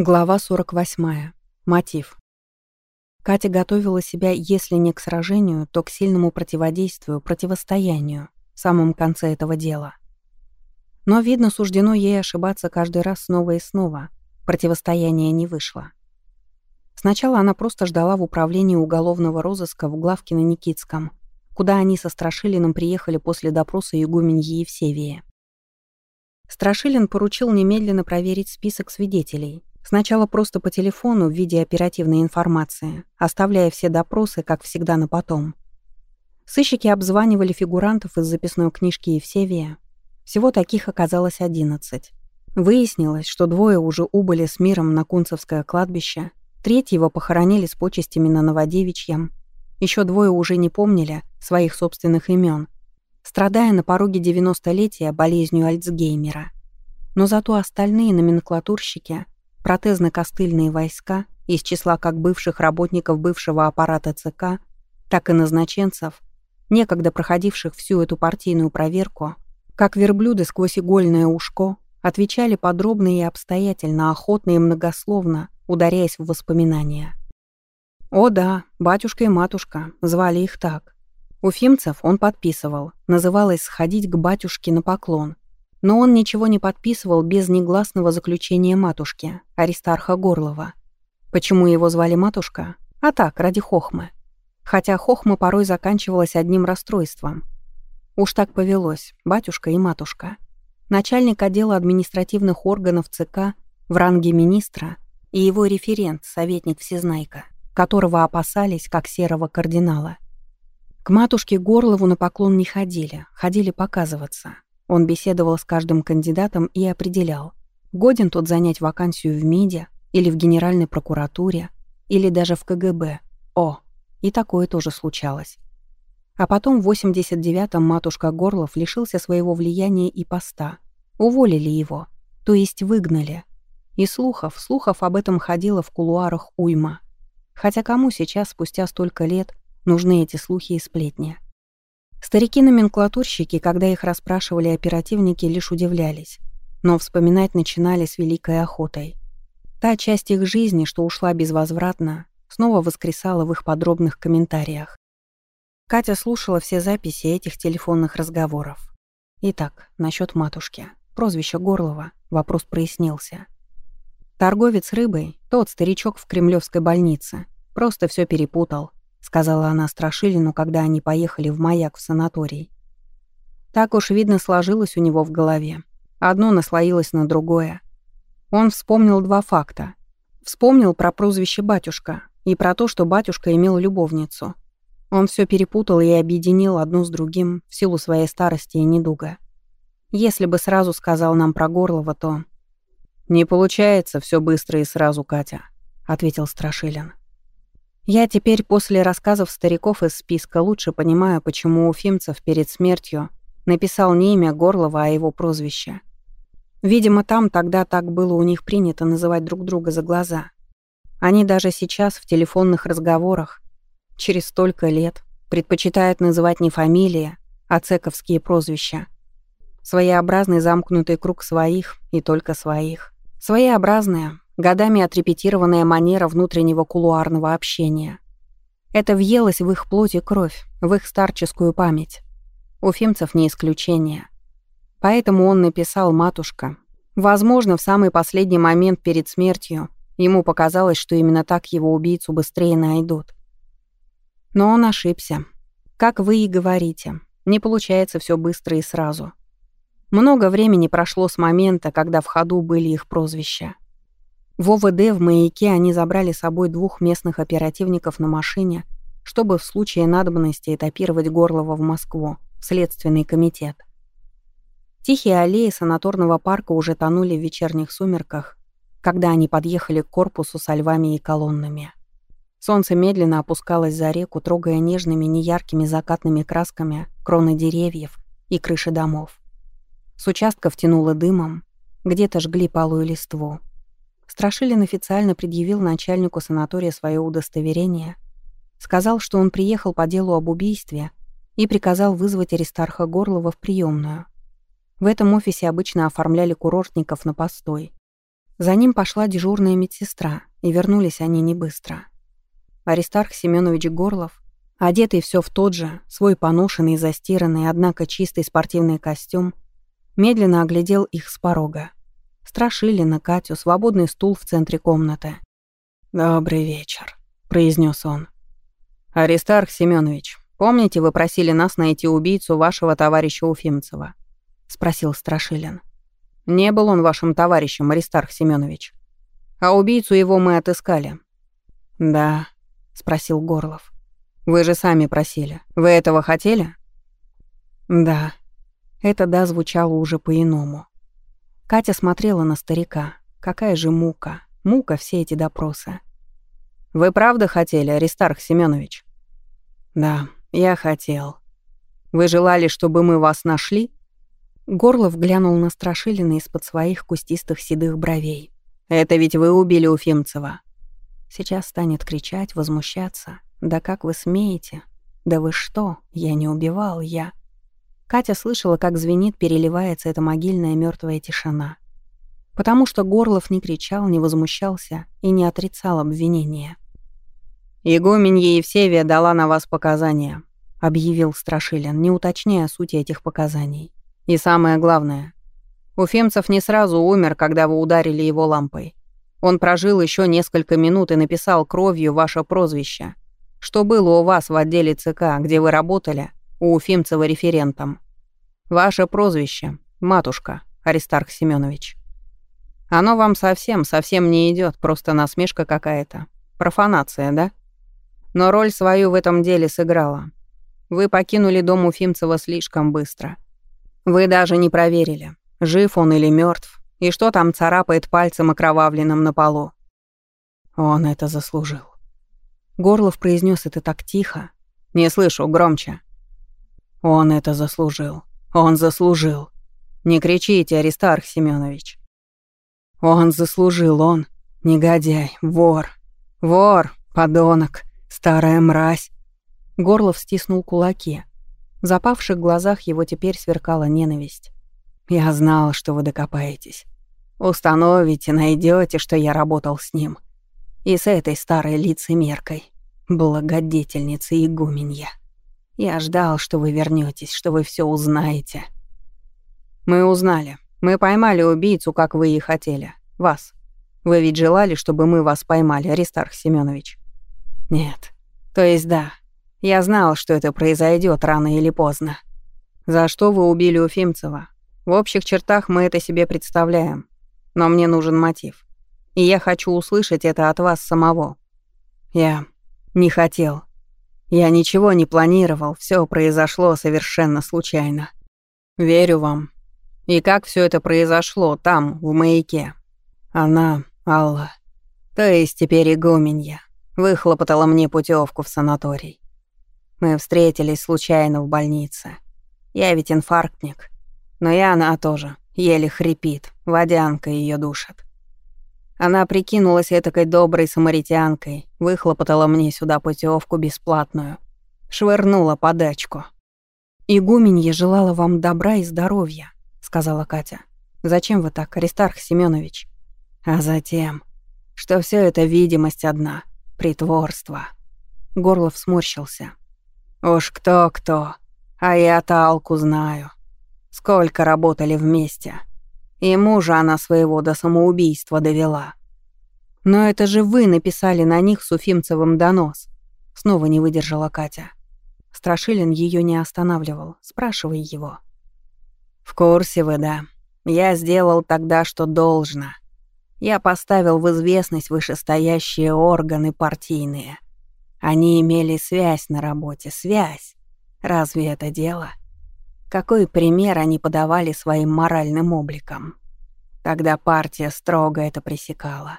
Глава 48. Мотив. Катя готовила себя, если не к сражению, то к сильному противодействию, противостоянию в самом конце этого дела. Но, видно, суждено ей ошибаться каждый раз снова и снова. Противостояние не вышло. Сначала она просто ждала в управлении уголовного розыска в Главкино Никитском, куда они со Страшилиным приехали после допроса игуменьи Евсевии. Страшилин поручил немедленно проверить список свидетелей, Сначала просто по телефону в виде оперативной информации, оставляя все допросы, как всегда, на потом. Сыщики обзванивали фигурантов из записной книжки Евсевия. Всего таких оказалось одиннадцать. Выяснилось, что двое уже убыли с миром на Кунцевское кладбище, третьего похоронили с почестями на Новодевичьем, еще двое уже не помнили своих собственных имен, страдая на пороге 90-летия болезнью Альцгеймера. Но зато остальные номенклатурщики — протезно-костыльные войска из числа как бывших работников бывшего аппарата ЦК, так и назначенцев, некогда проходивших всю эту партийную проверку, как верблюды сквозь игольное ушко, отвечали подробно и обстоятельно, охотно и многословно, ударяясь в воспоминания. О да, батюшка и матушка, звали их так. Уфимцев он подписывал, называлось «сходить к батюшке на поклон», но он ничего не подписывал без негласного заключения матушки, Аристарха Горлова. Почему его звали матушка? А так, ради хохмы. Хотя хохма порой заканчивалась одним расстройством. Уж так повелось, батюшка и матушка. Начальник отдела административных органов ЦК в ранге министра и его референт, советник Всезнайка, которого опасались как серого кардинала. К матушке Горлову на поклон не ходили, ходили показываться. Он беседовал с каждым кандидатом и определял, годен тот занять вакансию в МИДе или в Генеральной прокуратуре, или даже в КГБ. О, и такое тоже случалось. А потом в 89-м матушка Горлов лишился своего влияния и поста. Уволили его, то есть выгнали. И слухов, слухов об этом ходило в кулуарах уйма. Хотя кому сейчас, спустя столько лет, нужны эти слухи и сплетни? Старики-номенклатурщики, когда их расспрашивали оперативники, лишь удивлялись, но вспоминать начинали с великой охотой. Та часть их жизни, что ушла безвозвратно, снова воскресала в их подробных комментариях. Катя слушала все записи этих телефонных разговоров. Итак, насчет матушки. Прозвище Горлова. Вопрос прояснился. Торговец рыбой, тот старичок в кремлевской больнице, просто все перепутал. — сказала она Страшилину, когда они поехали в маяк в санаторий. Так уж, видно, сложилось у него в голове. Одно наслоилось на другое. Он вспомнил два факта. Вспомнил про прозвище «батюшка» и про то, что батюшка имел любовницу. Он все перепутал и объединил одну с другим в силу своей старости и недуга. Если бы сразу сказал нам про Горлова, то... «Не получается все быстро и сразу, Катя», — ответил Страшилин. Я теперь после рассказов стариков из списка лучше понимаю, почему Уфимцев перед смертью написал не имя Горлова, а его прозвище. Видимо, там тогда так было у них принято называть друг друга за глаза. Они даже сейчас в телефонных разговорах, через столько лет, предпочитают называть не фамилии, а цековские прозвища. Своеобразный замкнутый круг своих и только своих. Своеобразная, годами отрепетированная манера внутреннего кулуарного общения. Это въелось в их плоть и кровь, в их старческую память. Уфимцев не исключение. Поэтому он написал «матушка». Возможно, в самый последний момент перед смертью ему показалось, что именно так его убийцу быстрее найдут. Но он ошибся. Как вы и говорите, не получается все быстро и сразу. Много времени прошло с момента, когда в ходу были их прозвища. В ОВД в маяке они забрали с собой двух местных оперативников на машине, чтобы в случае надобности этапировать Горлова в Москву, в Следственный комитет. Тихие аллеи санаторного парка уже тонули в вечерних сумерках, когда они подъехали к корпусу со львами и колоннами. Солнце медленно опускалось за реку, трогая нежными, неяркими закатными красками кроны деревьев и крыши домов. С участков тянуло дымом, где-то жгли палую листву. Страшилин официально предъявил начальнику санатория свое удостоверение, сказал, что он приехал по делу об убийстве и приказал вызвать Аристарха Горлова в приемную. В этом офисе обычно оформляли курортников на постой. За ним пошла дежурная медсестра, и вернулись они не быстро. Аристарх Семенович Горлов, одетый все в тот же, свой поношенный застиранный, однако чистый спортивный костюм, медленно оглядел их с порога. Страшилина, Катю, свободный стул в центре комнаты. «Добрый вечер», — произнес он. «Аристарх Семенович, помните, вы просили нас найти убийцу вашего товарища Уфимцева?» — спросил Страшилин. «Не был он вашим товарищем, Аристарх Семенович. А убийцу его мы отыскали». «Да», — спросил Горлов. «Вы же сами просили. Вы этого хотели?» «Да». Это «да» звучало уже по-иному. Катя смотрела на старика. Какая же мука. Мука все эти допросы. «Вы правда хотели, Аристарх Семенович? «Да, я хотел. Вы желали, чтобы мы вас нашли?» Горлов глянул на Страшилина из-под своих кустистых седых бровей. «Это ведь вы убили Уфимцева». Сейчас станет кричать, возмущаться. «Да как вы смеете? Да вы что? Я не убивал, я...» Катя слышала, как звенит, переливается эта могильная мертвая тишина. Потому что Горлов не кричал, не возмущался и не отрицал обвинения. «Игуменья Евсевия дала на вас показания», — объявил Страшилин, не уточняя сути этих показаний. И самое главное, Уфимцев не сразу умер, когда вы ударили его лампой. Он прожил еще несколько минут и написал кровью ваше прозвище. Что было у вас в отделе ЦК, где вы работали, у Уфимцева референтом. Ваше прозвище — Матушка, Аристарх Семенович. Оно вам совсем, совсем не идет, просто насмешка какая-то. Профанация, да? Но роль свою в этом деле сыграла. Вы покинули дом Уфимцева слишком быстро — вы даже не проверили, жив он или мертв, и что там царапает пальцем окровавленным на полу. Он это заслужил. Горлов произнес это так тихо. Не слышу, громче. Он это заслужил. Он заслужил. Не кричите, Аристарх Семенович. Он заслужил, он. Негодяй, вор. Вор, подонок, старая мразь. Горлов стиснул кулаки. В запавших глазах его теперь сверкала ненависть. «Я знал, что вы докопаетесь. Установите, найдете, что я работал с ним. И с этой старой лицемеркой, благодетельницей игуменья. Я ждал, что вы вернетесь, что вы все узнаете». «Мы узнали. Мы поймали убийцу, как вы и хотели. Вас. Вы ведь желали, чтобы мы вас поймали, Аристарх Семенович? «Нет. То есть да, я знал, что это произойдет рано или поздно. За что вы убили Уфимцева? В общих чертах мы это себе представляем. Но мне нужен мотив. И я хочу услышать это от вас самого. Я не хотел. Я ничего не планировал, все произошло совершенно случайно. Верю вам. И как все это произошло там, в маяке? Она, Алла, то есть теперь игуменья, выхлопотала мне путевку в санаторий. Мы встретились случайно в больнице. Я ведь инфарктник. Но и она тоже. Еле хрипит. Водянка ее душит. Она прикинулась этакой доброй самаритянкой, выхлопотала мне сюда путевку бесплатную. Швырнула подачку. «Игуменья желала вам добра и здоровья», — сказала Катя. «Зачем вы так, Аристарх Семенович? «А затем, что все это видимость одна, притворство». Горлов сморщился. Уж кто-кто, а я-то Алку знаю. Сколько работали вместе. И мужа она своего до самоубийства довела. Но это же вы написали на них с Уфимцевым донос. Снова не выдержала Катя. Страшилин ее не останавливал. Спрашивай его. В курсе вы, да. Я сделал тогда, что должно. Я поставил в известность вышестоящие органы партийные — они имели связь на работе, связь. Разве это дело? Какой пример они подавали своим моральным обликом? Тогда партия строго это пресекала.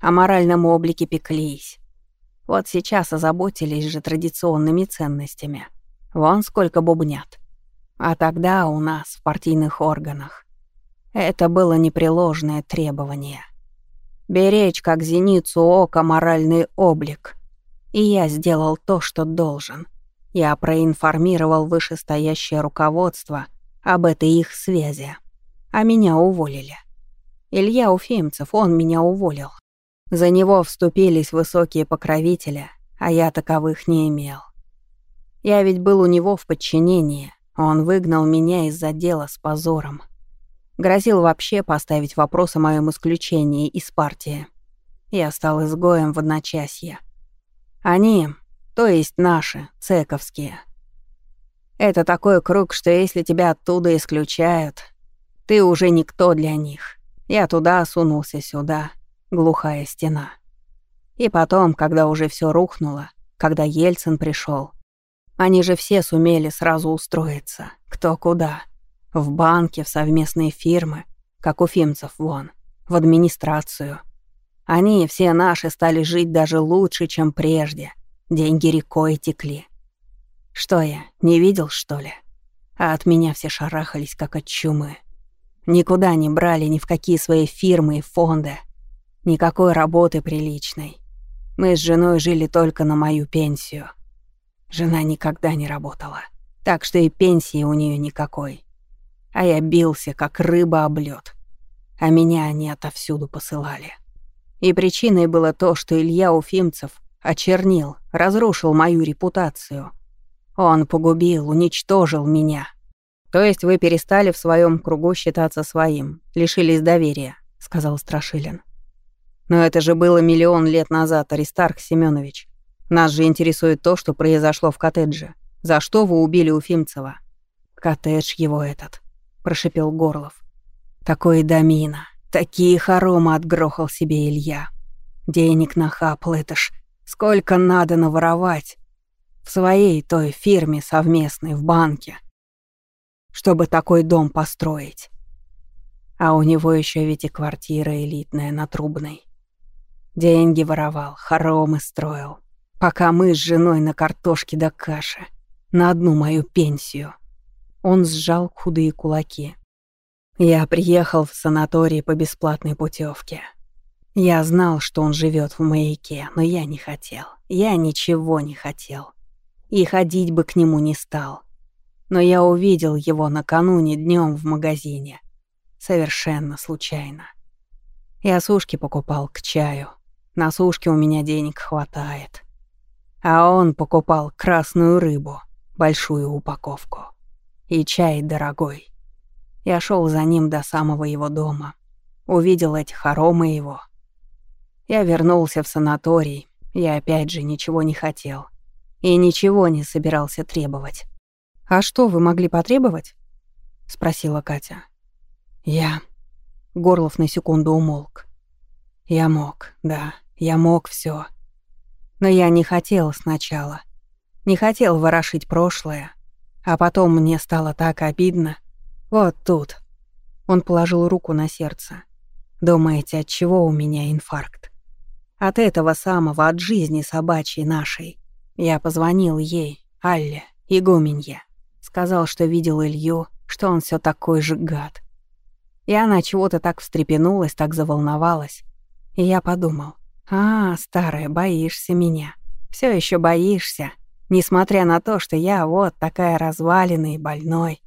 О моральном облике пеклись. Вот сейчас озаботились же традиционными ценностями. Вон сколько бубнят. А тогда у нас, в партийных органах, это было непреложное требование. Беречь, как зеницу ока, моральный облик, и я сделал то, что должен. Я проинформировал вышестоящее руководство об этой их связи. А меня уволили. Илья Уфимцев, он меня уволил. За него вступились высокие покровители, а я таковых не имел. Я ведь был у него в подчинении, он выгнал меня из-за дела с позором. Грозил вообще поставить вопрос о моем исключении из партии. Я стал изгоем в одночасье. Они, то есть наши, цековские. Это такой круг, что если тебя оттуда исключают, ты уже никто для них. Я туда сунулся сюда, глухая стена. И потом, когда уже все рухнуло, когда Ельцин пришел, они же все сумели сразу устроиться, кто куда. В банке, в совместные фирмы, как у фимцев вон, в администрацию. Они, все наши, стали жить даже лучше, чем прежде. Деньги рекой текли. Что я, не видел, что ли? А от меня все шарахались, как от чумы. Никуда не брали ни в какие свои фирмы и фонды. Никакой работы приличной. Мы с женой жили только на мою пенсию. Жена никогда не работала, так что и пенсии у нее никакой. А я бился, как рыба об лёд. А меня они отовсюду посылали. И причиной было то, что Илья Уфимцев очернил, разрушил мою репутацию. Он погубил, уничтожил меня. То есть вы перестали в своем кругу считаться своим, лишились доверия, сказал Страшилин. Но это же было миллион лет назад, Аристарх Семенович. Нас же интересует то, что произошло в коттедже. За что вы убили Уфимцева? Коттедж его этот, прошипел Горлов. Такой домина, такие хоромы отгрохал себе Илья. Денег нахапал, это ж сколько надо наворовать. В своей той фирме совместной, в банке. Чтобы такой дом построить. А у него еще ведь и квартира элитная на Трубной. Деньги воровал, хоромы строил пока мы с женой на картошке да каше, на одну мою пенсию. Он сжал худые кулаки. Я приехал в санаторий по бесплатной путевке. Я знал, что он живет в маяке, но я не хотел. Я ничего не хотел. И ходить бы к нему не стал. Но я увидел его накануне днем в магазине. Совершенно случайно. Я сушки покупал к чаю. На сушки у меня денег хватает. А он покупал красную рыбу, большую упаковку. И чай дорогой. Я шел за ним до самого его дома. Увидел эти хоромы его. Я вернулся в санаторий. Я опять же ничего не хотел. И ничего не собирался требовать. «А что вы могли потребовать?» — спросила Катя. «Я...» — Горлов на секунду умолк. «Я мог, да, я мог все. Но я не хотел сначала. Не хотел ворошить прошлое. А потом мне стало так обидно. Вот тут. Он положил руку на сердце. Думаете, от чего у меня инфаркт? От этого самого, от жизни собачьей нашей. Я позвонил ей, Алле, игуменье. Сказал, что видел Илью, что он все такой же гад. И она чего-то так встрепенулась, так заволновалась. И я подумал, «А, старая, боишься меня. Все еще боишься, несмотря на то, что я вот такая разваленная и больной.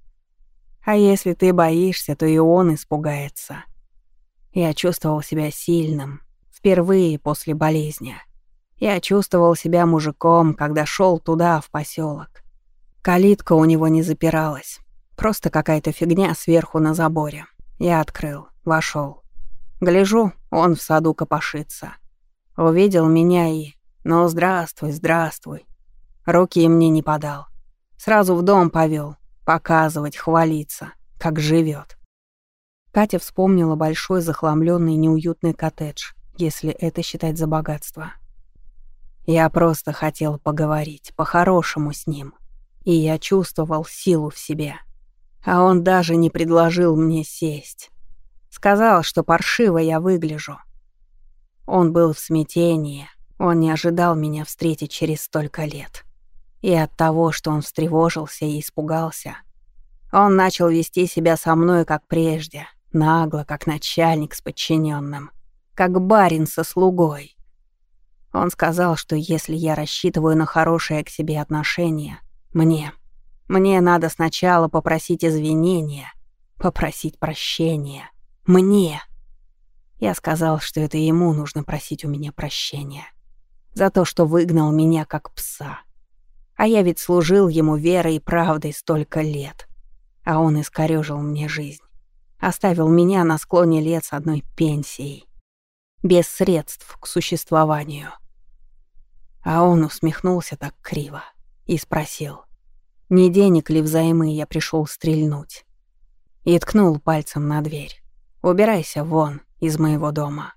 А если ты боишься, то и он испугается». Я чувствовал себя сильным, впервые после болезни. Я чувствовал себя мужиком, когда шел туда, в поселок. Калитка у него не запиралась. Просто какая-то фигня сверху на заборе. Я открыл, вошел. Гляжу, он в саду копошится. Увидел меня и... Ну, здравствуй, здравствуй. Руки мне не подал. Сразу в дом повел, показывать, хвалиться, как живет. Катя вспомнила большой захламленный неуютный коттедж, если это считать за богатство. Я просто хотел поговорить, по-хорошему с ним. И я чувствовал силу в себе. А он даже не предложил мне сесть. Сказал, что паршиво я выгляжу, он был в смятении, он не ожидал меня встретить через столько лет. И от того, что он встревожился и испугался, он начал вести себя со мной как прежде, нагло, как начальник с подчиненным, как барин со слугой. Он сказал, что если я рассчитываю на хорошее к себе отношение, мне, мне надо сначала попросить извинения, попросить прощения. Мне. Я сказал, что это ему нужно просить у меня прощения. За то, что выгнал меня как пса. А я ведь служил ему верой и правдой столько лет. А он искорёжил мне жизнь. Оставил меня на склоне лет с одной пенсией. Без средств к существованию. А он усмехнулся так криво и спросил, не денег ли взаймы я пришел стрельнуть. И ткнул пальцем на дверь. «Убирайся вон из моего дома».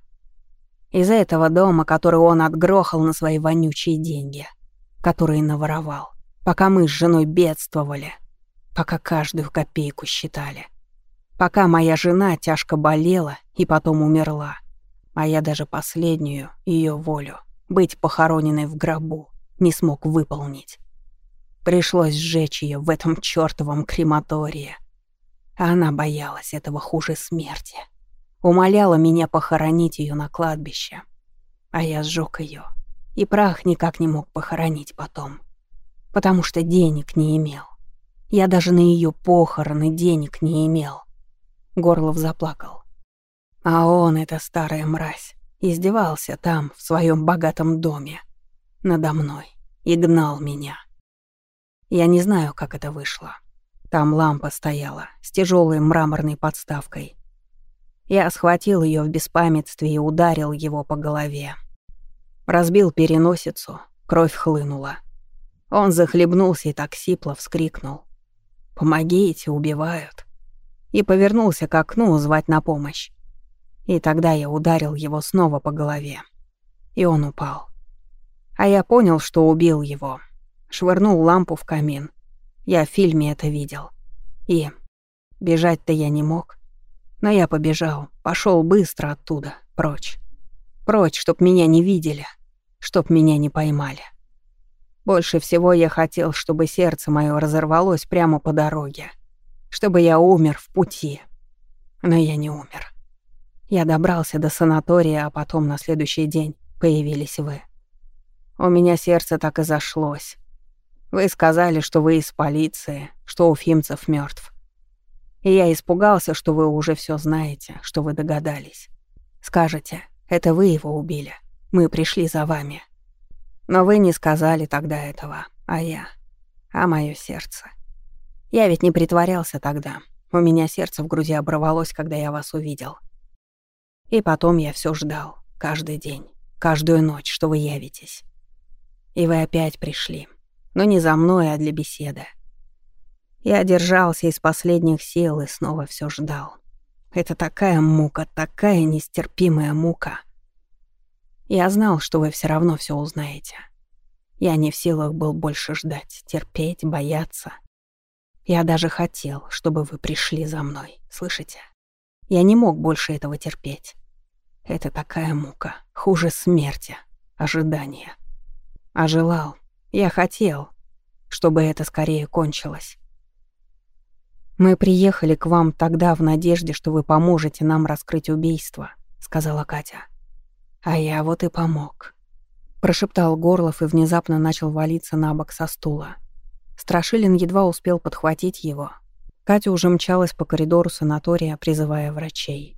Из этого дома, который он отгрохал на свои вонючие деньги — которые наворовал, пока мы с женой бедствовали, пока каждую копейку считали, пока моя жена тяжко болела и потом умерла, а я даже последнюю ее волю быть похороненной в гробу не смог выполнить. Пришлось сжечь ее в этом чёртовом крематории. Она боялась этого хуже смерти. Умоляла меня похоронить ее на кладбище. А я сжег ее и прах никак не мог похоронить потом, потому что денег не имел. Я даже на ее похороны денег не имел. Горлов заплакал. А он, эта старая мразь, издевался там, в своем богатом доме, надо мной, и гнал меня. Я не знаю, как это вышло. Там лампа стояла с тяжелой мраморной подставкой. Я схватил ее в беспамятстве и ударил его по голове. Разбил переносицу, кровь хлынула. Он захлебнулся и так сипло вскрикнул. «Помогите, убивают!» И повернулся к окну звать на помощь. И тогда я ударил его снова по голове. И он упал. А я понял, что убил его. Швырнул лампу в камин. Я в фильме это видел. И бежать-то я не мог. Но я побежал, пошел быстро оттуда, прочь. Прочь, чтоб меня не видели, чтоб меня не поймали. Больше всего я хотел, чтобы сердце мое разорвалось прямо по дороге, чтобы я умер в пути. Но я не умер. Я добрался до санатория, а потом на следующий день появились вы. У меня сердце так и зашлось. Вы сказали, что вы из полиции, что Уфимцев мертв. И я испугался, что вы уже все знаете, что вы догадались. Скажете, это вы его убили. Мы пришли за вами. Но вы не сказали тогда этого, а я. А мое сердце. Я ведь не притворялся тогда. У меня сердце в груди оборвалось, когда я вас увидел. И потом я все ждал. Каждый день. Каждую ночь, что вы явитесь. И вы опять пришли. Но не за мной, а для беседы. Я держался из последних сил и снова все ждал. Это такая мука, такая нестерпимая мука. Я знал, что вы все равно все узнаете. Я не в силах был больше ждать, терпеть, бояться. Я даже хотел, чтобы вы пришли за мной, слышите? Я не мог больше этого терпеть. Это такая мука, хуже смерти, ожидания. А желал, я хотел, чтобы это скорее кончилось. «Мы приехали к вам тогда в надежде, что вы поможете нам раскрыть убийство», — сказала Катя. «А я вот и помог», — прошептал Горлов и внезапно начал валиться на бок со стула. Страшилин едва успел подхватить его. Катя уже мчалась по коридору санатория, призывая врачей.